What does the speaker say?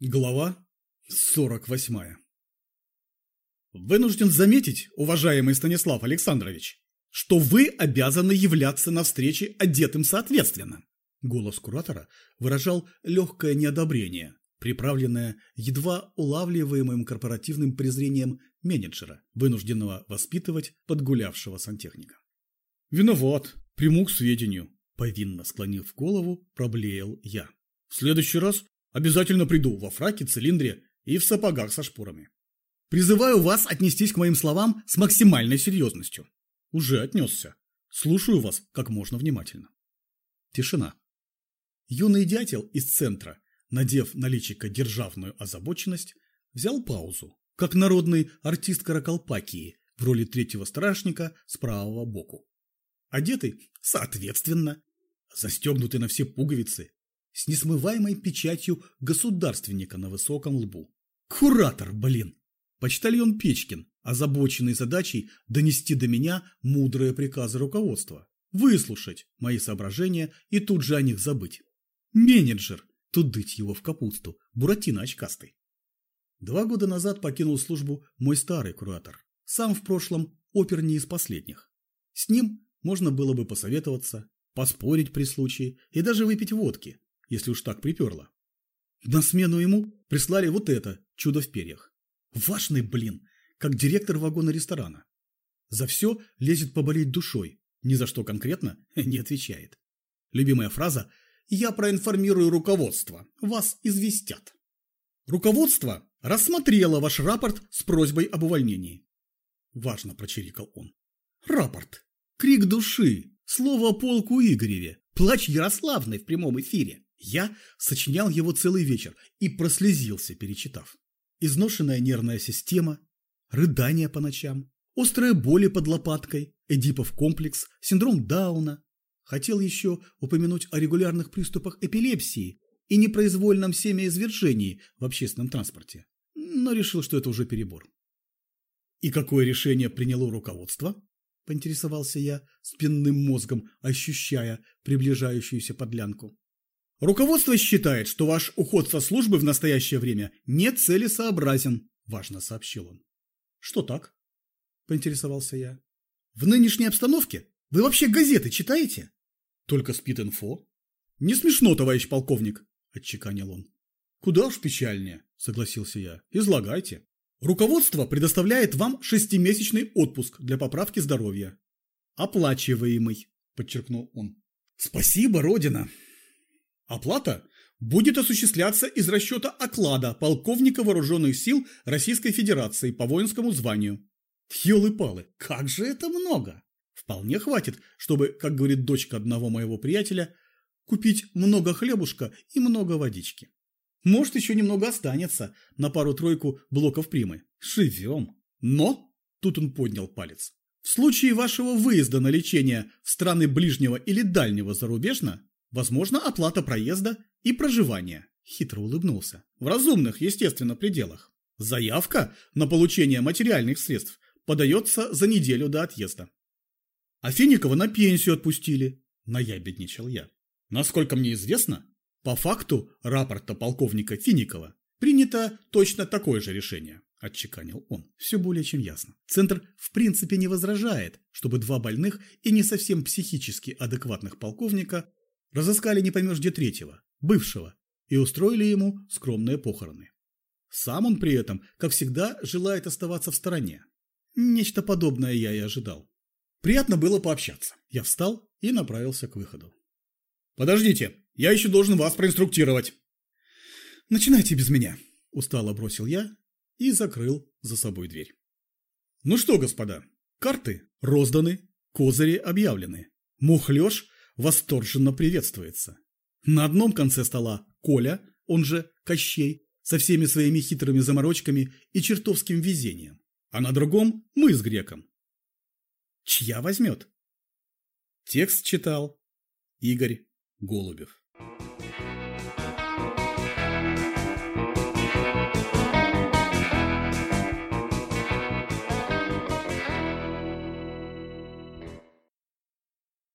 Глава 48 Вынужден заметить, уважаемый Станислав Александрович, что вы обязаны являться на встрече одетым соответственно. Голос куратора выражал легкое неодобрение, приправленное едва улавливаемым корпоративным презрением менеджера, вынужденного воспитывать подгулявшего сантехника. «Виноват, приму к сведению», – повинно склонив голову, проблеял я. «В следующий раз Обязательно приду во фраке, цилиндре и в сапогах со шпорами. Призываю вас отнестись к моим словам с максимальной серьезностью. Уже отнесся. Слушаю вас как можно внимательно. Тишина. Юный дятел из центра, надев на личико державную озабоченность, взял паузу, как народный артист Каракалпакии в роли третьего страшника с правого боку. Одетый, соответственно, застегнутый на все пуговицы, с несмываемой печатью государственника на высоком лбу. Куратор, блин! Почтальон Печкин, озабоченный задачей донести до меня мудрые приказы руководства, выслушать мои соображения и тут же о них забыть. Менеджер, тудыть его в капусту, буратино очкастый. Два года назад покинул службу мой старый куратор, сам в прошлом опер не из последних. С ним можно было бы посоветоваться, поспорить при случае и даже выпить водки, если уж так приперло. На смену ему прислали вот это, чудо в перьях. Важный, блин, как директор вагона ресторана. За все лезет поболеть душой, ни за что конкретно не отвечает. Любимая фраза «Я проинформирую руководство, вас известят». Руководство рассмотрело ваш рапорт с просьбой об увольнении. Важно прочирикал он. Рапорт. Крик души. Слово о полку Игореве. Плач Ярославной в прямом эфире. Я сочинял его целый вечер и прослезился, перечитав. Изношенная нервная система, рыдания по ночам, острые боли под лопаткой, Эдипов комплекс, синдром Дауна. Хотел еще упомянуть о регулярных приступах эпилепсии и непроизвольном семяизвержении в общественном транспорте, но решил, что это уже перебор. «И какое решение приняло руководство?» – поинтересовался я, спинным мозгом ощущая приближающуюся подлянку. Руководство считает, что ваш уход со службы в настоящее время нецелесообразен, важно сообщил он. Что так? Поинтересовался я. В нынешней обстановке вы вообще газеты читаете? Только спид-инфо. Не смешно, товарищ полковник, отчеканил он. Куда уж печальнее, согласился я. Излагайте. Руководство предоставляет вам шестимесячный отпуск для поправки здоровья. Оплачиваемый, подчеркнул он. Спасибо, Родина, Оплата будет осуществляться из расчета оклада полковника вооруженных сил Российской Федерации по воинскому званию. Ёлы-палы, как же это много! Вполне хватит, чтобы, как говорит дочка одного моего приятеля, купить много хлебушка и много водички. Может, еще немного останется на пару-тройку блоков примы. Живем. Но, тут он поднял палец, в случае вашего выезда на лечение в страны ближнего или дальнего зарубежно, Возможно, оплата проезда и проживания. Хитро улыбнулся. В разумных, естественно, пределах. Заявка на получение материальных средств подается за неделю до отъезда. А Финикова на пенсию отпустили. Наябедничал я. Насколько мне известно, по факту рапорта полковника Финикова принято точно такое же решение, отчеканил он. Все более чем ясно. Центр в принципе не возражает, чтобы два больных и не совсем психически адекватных полковника Разыскали не поймешь где третьего, бывшего, и устроили ему скромные похороны. Сам он при этом, как всегда, желает оставаться в стороне. Нечто подобное я и ожидал. Приятно было пообщаться. Я встал и направился к выходу. «Подождите, я еще должен вас проинструктировать». «Начинайте без меня», – устало бросил я и закрыл за собой дверь. «Ну что, господа, карты розданы, козыри объявлены. Мухлёж восторженно приветствуется. На одном конце стола Коля, он же Кощей, со всеми своими хитрыми заморочками и чертовским везением, а на другом мы с греком. Чья возьмет? Текст читал Игорь Голубев.